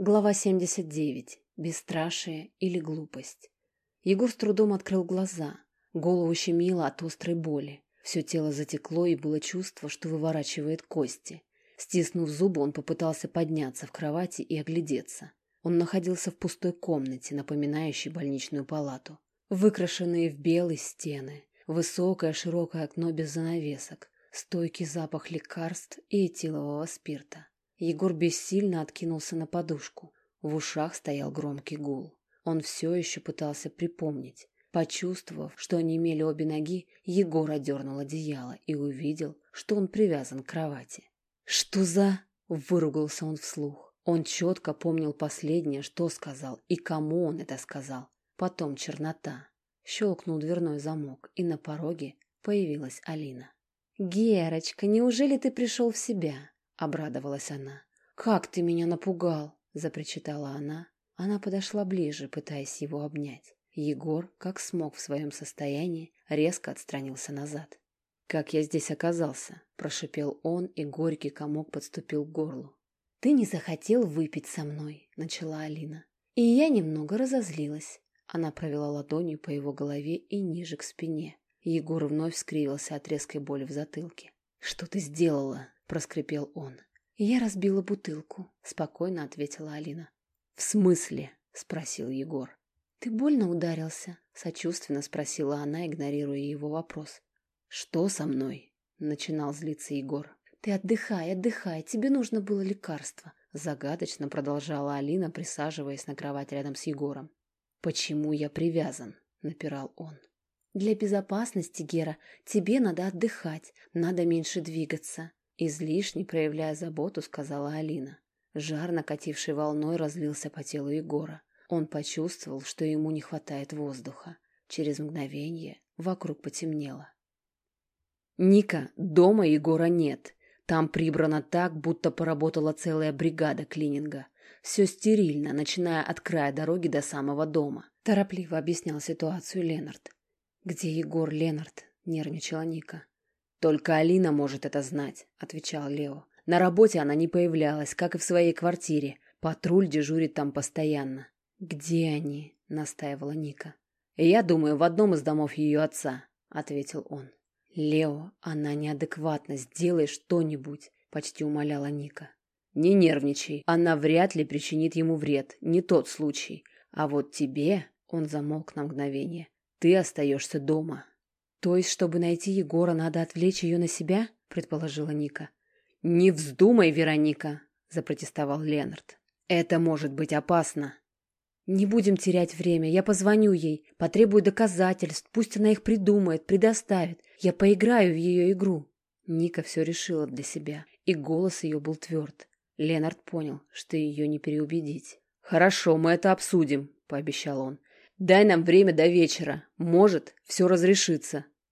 Глава 79. Бесстрашие или глупость. Егор с трудом открыл глаза. Голову щемило от острой боли. Все тело затекло, и было чувство, что выворачивает кости. Стиснув зубы, он попытался подняться в кровати и оглядеться. Он находился в пустой комнате, напоминающей больничную палату. Выкрашенные в белый стены, высокое широкое окно без занавесок, стойкий запах лекарств и этилового спирта. Егор бессильно откинулся на подушку. В ушах стоял громкий гул. Он все еще пытался припомнить. Почувствовав, что онемели обе ноги, Егор одернул одеяло и увидел, что он привязан к кровати. «Что за...» — выругался он вслух. Он четко помнил последнее, что сказал и кому он это сказал. Потом чернота. Щелкнул дверной замок, и на пороге появилась Алина. «Герочка, неужели ты пришел в себя?» Обрадовалась она. «Как ты меня напугал!» — запричитала она. Она подошла ближе, пытаясь его обнять. Егор, как смог в своем состоянии, резко отстранился назад. «Как я здесь оказался?» – прошипел он, и горький комок подступил к горлу. «Ты не захотел выпить со мной», – начала Алина. И я немного разозлилась. Она провела ладонью по его голове и ниже к спине. Егор вновь скривился от резкой боли в затылке. «Что ты сделала?» Проскрипел он. «Я разбила бутылку», — спокойно ответила Алина. «В смысле?» — спросил Егор. «Ты больно ударился?» — сочувственно спросила она, игнорируя его вопрос. «Что со мной?» — начинал злиться Егор. «Ты отдыхай, отдыхай, тебе нужно было лекарство», — загадочно продолжала Алина, присаживаясь на кровать рядом с Егором. «Почему я привязан?» — напирал он. «Для безопасности, Гера, тебе надо отдыхать, надо меньше двигаться. Излишне проявляя заботу, сказала Алина. Жар, накативший волной, разлился по телу Егора. Он почувствовал, что ему не хватает воздуха. Через мгновение вокруг потемнело. «Ника, дома Егора нет. Там прибрано так, будто поработала целая бригада клининга. Все стерильно, начиная от края дороги до самого дома», — торопливо объяснял ситуацию Ленард. «Где Егор Ленард?» — нервничала Ника. «Только Алина может это знать», — отвечал Лео. «На работе она не появлялась, как и в своей квартире. Патруль дежурит там постоянно». «Где они?» — настаивала Ника. «Я думаю, в одном из домов ее отца», — ответил он. «Лео, она неадекватна, сделай что-нибудь», — почти умоляла Ника. «Не нервничай, она вряд ли причинит ему вред, не тот случай. А вот тебе...» — он замолк на мгновение. «Ты остаешься дома». «То есть, чтобы найти Егора, надо отвлечь ее на себя?» — предположила Ника. «Не вздумай, Вероника!» — запротестовал Ленард. «Это может быть опасно!» «Не будем терять время. Я позвоню ей, потребую доказательств. Пусть она их придумает, предоставит. Я поиграю в ее игру». Ника все решила для себя, и голос ее был тверд. Ленард понял, что ее не переубедить. «Хорошо, мы это обсудим», — пообещал он. Дай нам время до вечера. Может, все разрешится.